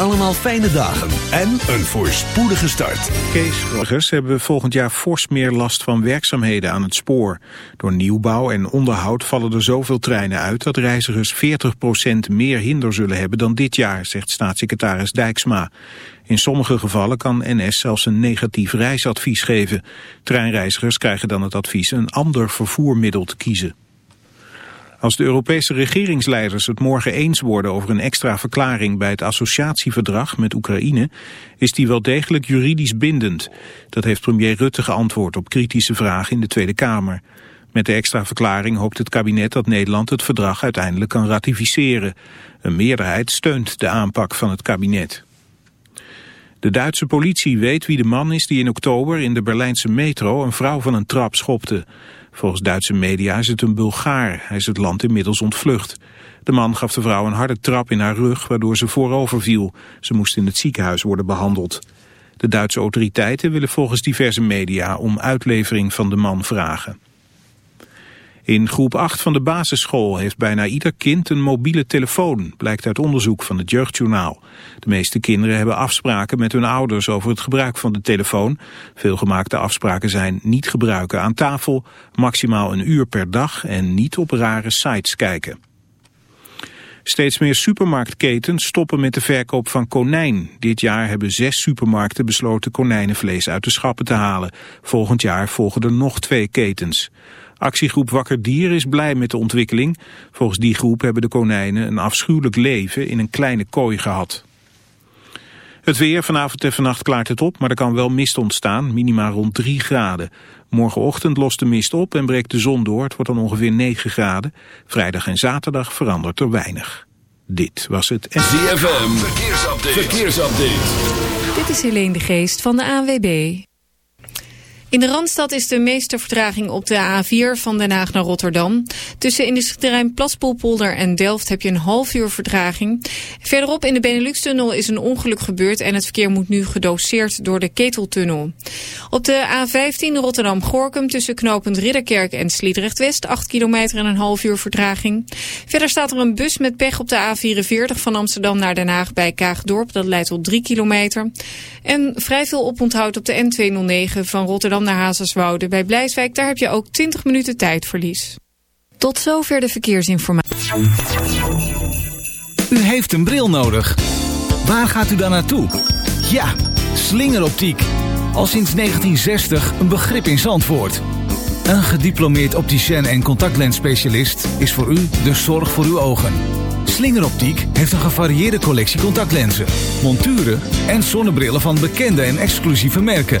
allemaal fijne dagen en een voorspoedige start. Keesburgers hebben volgend jaar fors meer last van werkzaamheden aan het spoor. Door nieuwbouw en onderhoud vallen er zoveel treinen uit... dat reizigers 40% meer hinder zullen hebben dan dit jaar, zegt staatssecretaris Dijksma. In sommige gevallen kan NS zelfs een negatief reisadvies geven. Treinreizigers krijgen dan het advies een ander vervoermiddel te kiezen. Als de Europese regeringsleiders het morgen eens worden over een extra verklaring bij het associatieverdrag met Oekraïne, is die wel degelijk juridisch bindend. Dat heeft premier Rutte geantwoord op kritische vragen in de Tweede Kamer. Met de extra verklaring hoopt het kabinet dat Nederland het verdrag uiteindelijk kan ratificeren. Een meerderheid steunt de aanpak van het kabinet. De Duitse politie weet wie de man is die in oktober in de Berlijnse metro een vrouw van een trap schopte. Volgens Duitse media is het een Bulgaar. Hij is het land inmiddels ontvlucht. De man gaf de vrouw een harde trap in haar rug, waardoor ze voorover viel. Ze moest in het ziekenhuis worden behandeld. De Duitse autoriteiten willen volgens diverse media om uitlevering van de man vragen. In groep 8 van de basisschool heeft bijna ieder kind een mobiele telefoon, blijkt uit onderzoek van het Jeugdjournaal. De meeste kinderen hebben afspraken met hun ouders over het gebruik van de telefoon. Veel gemaakte afspraken zijn niet gebruiken aan tafel, maximaal een uur per dag en niet op rare sites kijken. Steeds meer supermarktketens stoppen met de verkoop van konijn. Dit jaar hebben zes supermarkten besloten konijnenvlees uit de schappen te halen. Volgend jaar volgen er nog twee ketens. Actiegroep Wakker Dier is blij met de ontwikkeling. Volgens die groep hebben de konijnen een afschuwelijk leven in een kleine kooi gehad. Het weer, vanavond en vannacht klaart het op, maar er kan wel mist ontstaan, minima rond 3 graden. Morgenochtend lost de mist op en breekt de zon door, het wordt dan ongeveer 9 graden. Vrijdag en zaterdag verandert er weinig. Dit was het... ZFM, verkeersupdate. verkeersupdate. Dit is Helene de Geest van de ANWB. In de Randstad is de meeste vertraging op de A4 van Den Haag naar Rotterdam. Tussen industrieterrein Plaspoelpolder en Delft heb je een half uur vertraging. Verderop in de Benelux-tunnel is een ongeluk gebeurd... en het verkeer moet nu gedoseerd door de Keteltunnel. Op de A15 Rotterdam-Gorkum tussen knooppunt Ridderkerk en Sliedrecht-West... 8 kilometer en een half uur vertraging. Verder staat er een bus met pech op de A44 van Amsterdam naar Den Haag bij Kaagdorp. Dat leidt tot 3 kilometer. En vrij veel oponthoud op de N209 van Rotterdam naar Hazerswoude. Bij Blijswijk, daar heb je ook 20 minuten tijdverlies. Tot zover de verkeersinformatie. U heeft een bril nodig. Waar gaat u dan naartoe? Ja, slingeroptiek. Al sinds 1960 een begrip in Zandvoort. Een gediplomeerd opticien en contactlensspecialist is voor u de zorg voor uw ogen. Slingeroptiek heeft een gevarieerde collectie contactlenzen, monturen en zonnebrillen van bekende en exclusieve merken.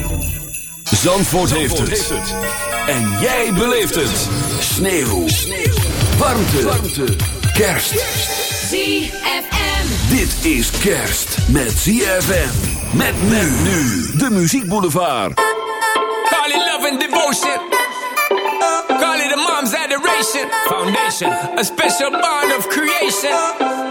Zandvoort, heeft, het. En jij beleeft het. Sneeuw. Sneeuw. Warmte. Warmte. Kerst. ZFM. Dit is kerst met ZFM. Met men nu. De Muziek Boulevard. Call it love and devotion. Call it a mom's adoration. Foundation. A special bond of creation.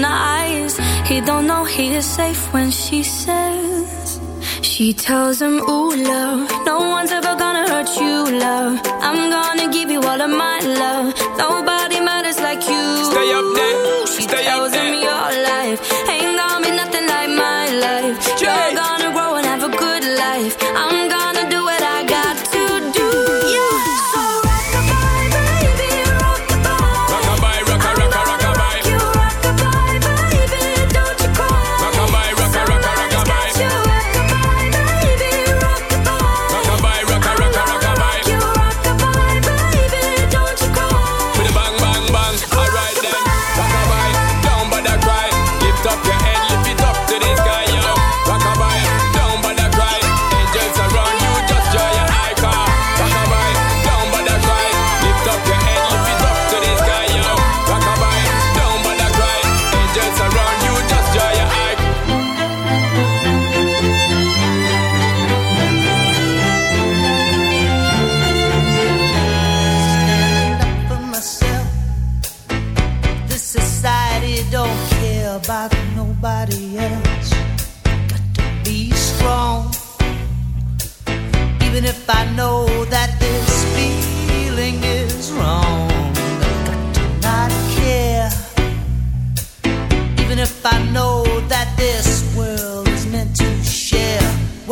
in her eyes. He don't know he is safe when she says, She tells him, Ooh, love, no one's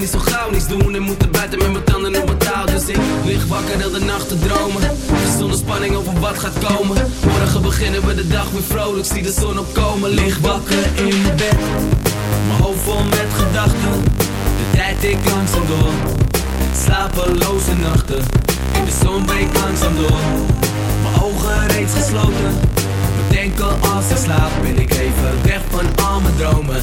niet zo gauw niets doen en moet er buiten met mijn tanden op mijn touw. Dus ik lig wakker heel de nacht te dromen. Zonder spanning over wat gaat komen. Morgen beginnen we de dag weer vrolijk. Zie de zon opkomen. Lig wakker in bed. Mijn hoofd vol met gedachten. De tijd ik langzaam door. Slapeloze nachten. In de zon breekt langzaam door. Mijn ogen reeds gesloten. Bedenken als ik slaap. Ben ik even weg van al mijn dromen.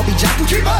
I'll be jacking. Keep up.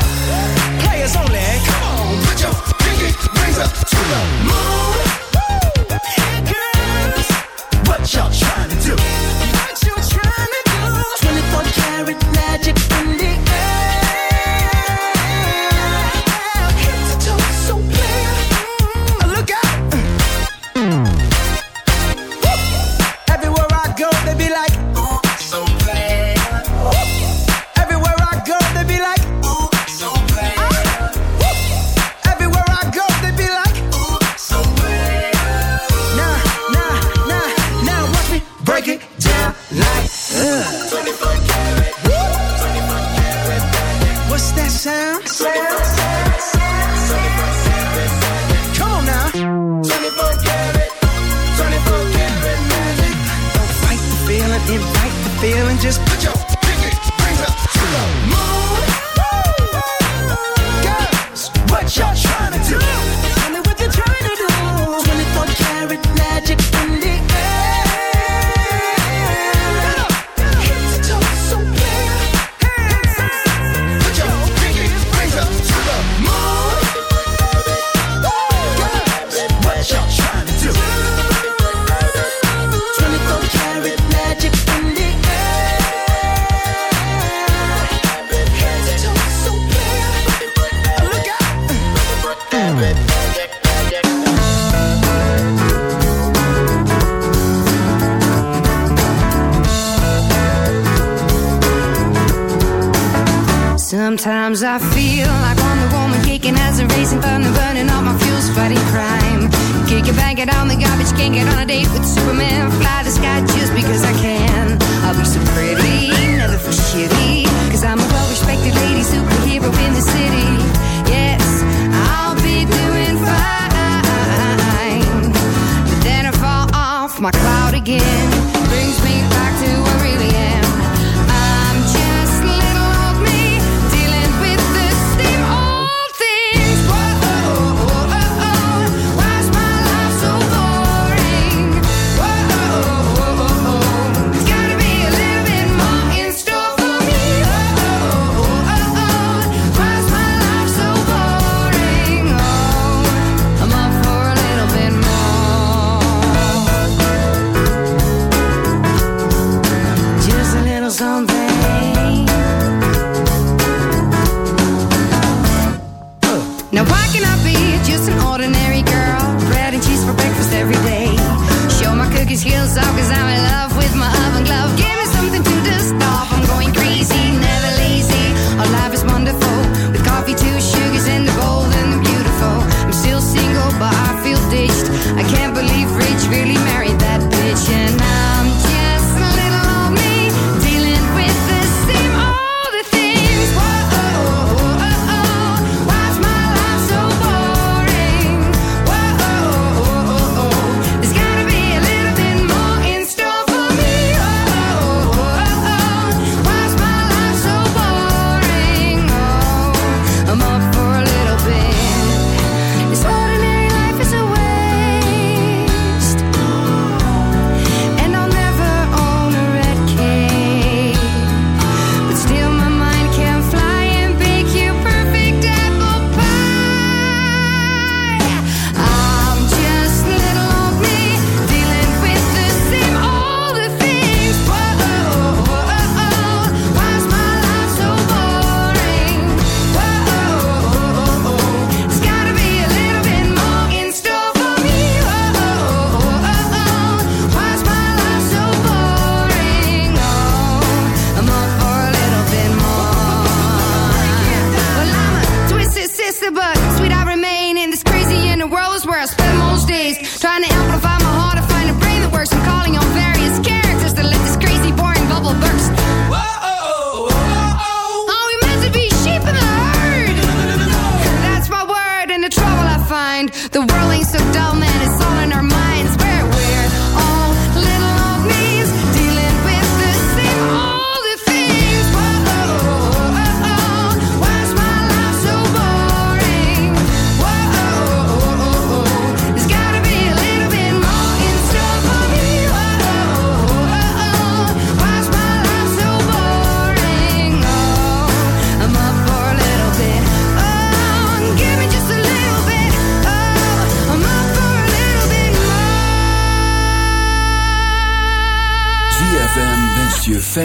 mind. The world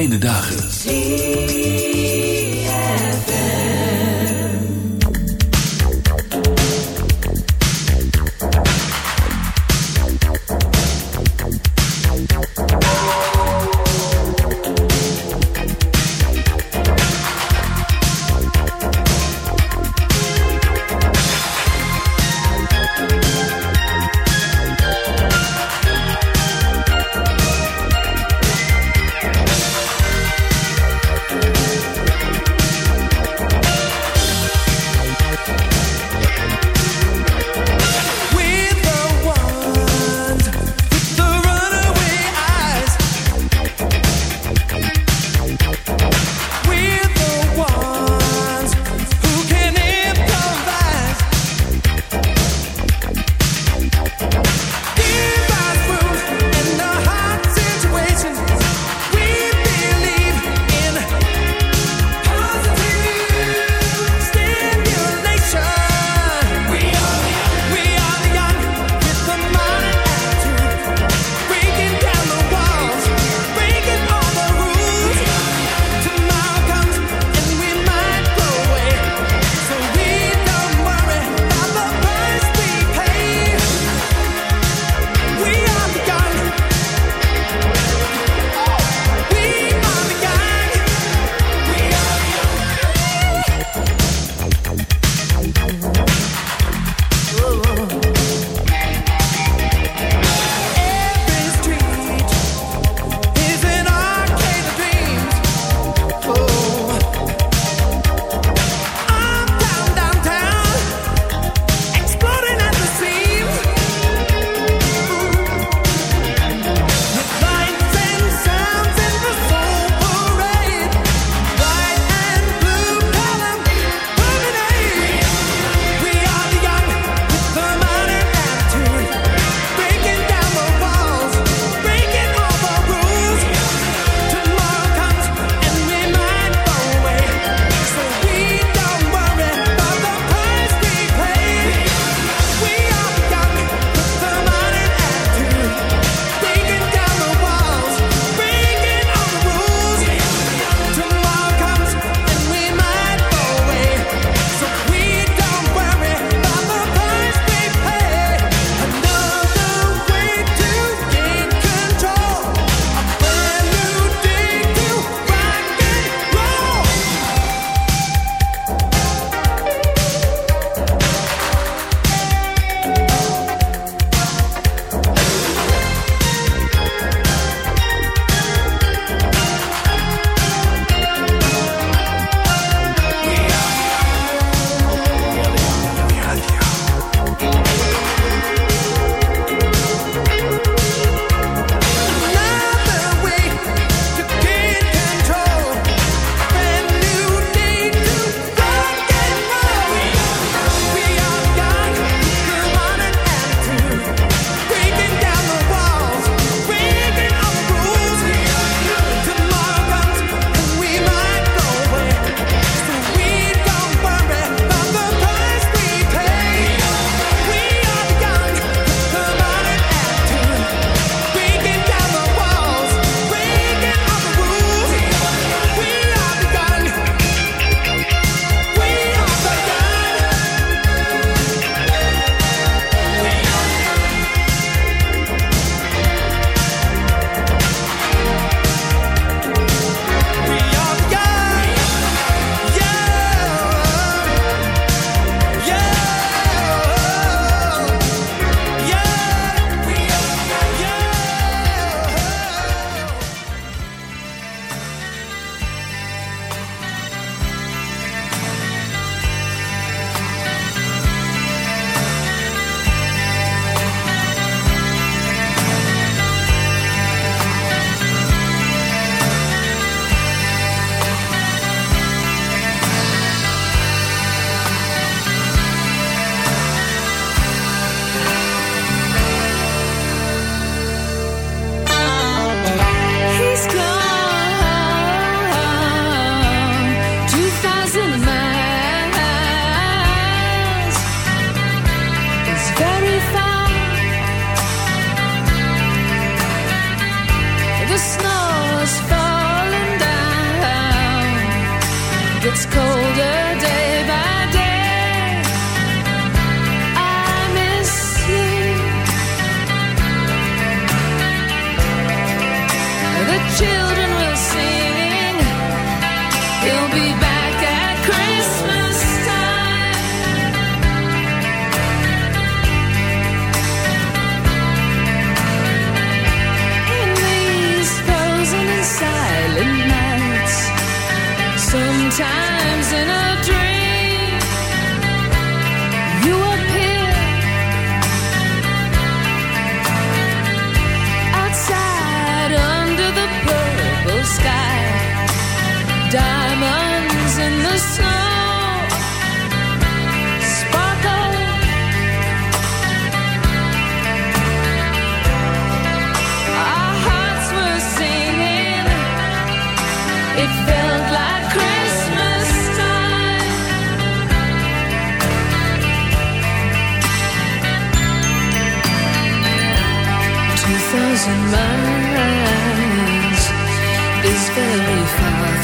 fijne dagen.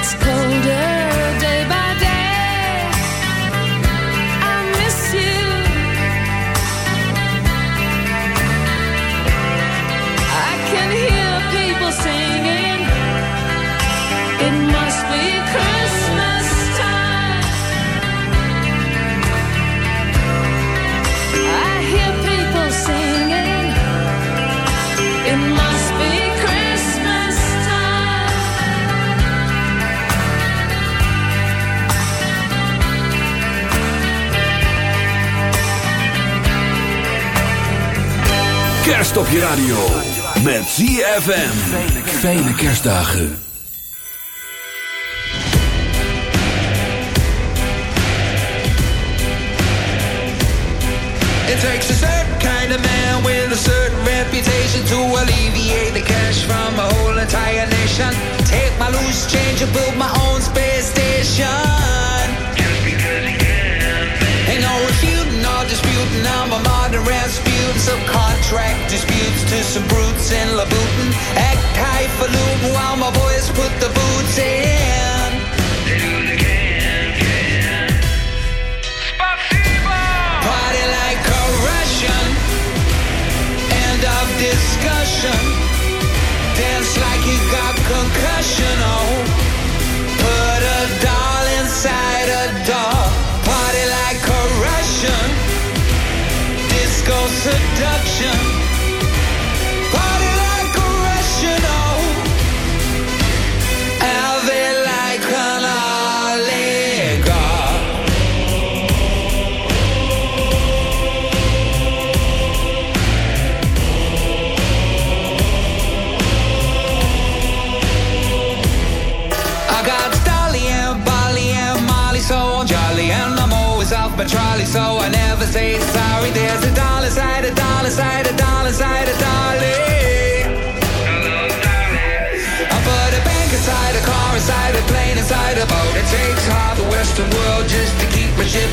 let's go. Op je radio. Met ZFM. Fijne kerstdagen. It takes a certain kind of man with a certain reputation to alleviate the cash from a whole entire nation. Take my loose change and build my own space station. I'm a modern Rasputin. Some contract disputes to some brutes in Labutin. Act highfalutin while my boys put the boots in. Party like a Russian. End of discussion. Dance like you got concussion. Oh, seduction. Party like a Russian. Oh, have like an oligarch. I got Dolly and Bolly and Molly, so I'm jolly. And I'm always off my trolley, so I never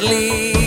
leave.